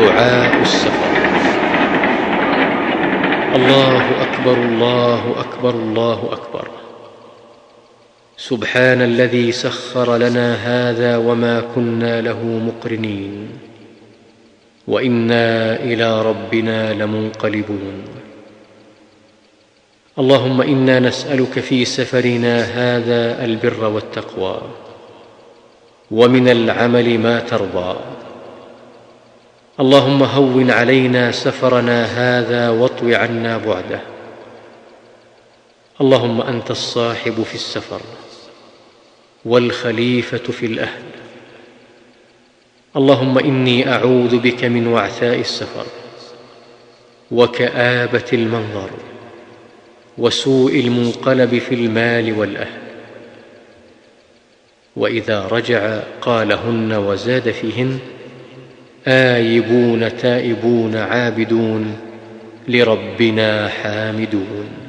دعاء السفر. الله أكبر الله أكبر الله أكبر. سبحان الذي سخر لنا هذا وما كنا له مقرنين. وإنا إلى ربنا لمنقلبون. اللهم إنا نسألك في سفرنا هذا البر والتقوى. ومن العمل ما ترضى. اللهم هون علينا سفرنا هذا واطو عنا بعده. اللهم أنت الصاحب في السفر والخليفة في الأهل. اللهم إني أعوذ بك من وعثاء السفر وكآبة المنظر وسوء المنقلب في المال والأهل. وإذا رجع قالهن وزاد فيهن آيبون تائبون عابدون لربنا حامدون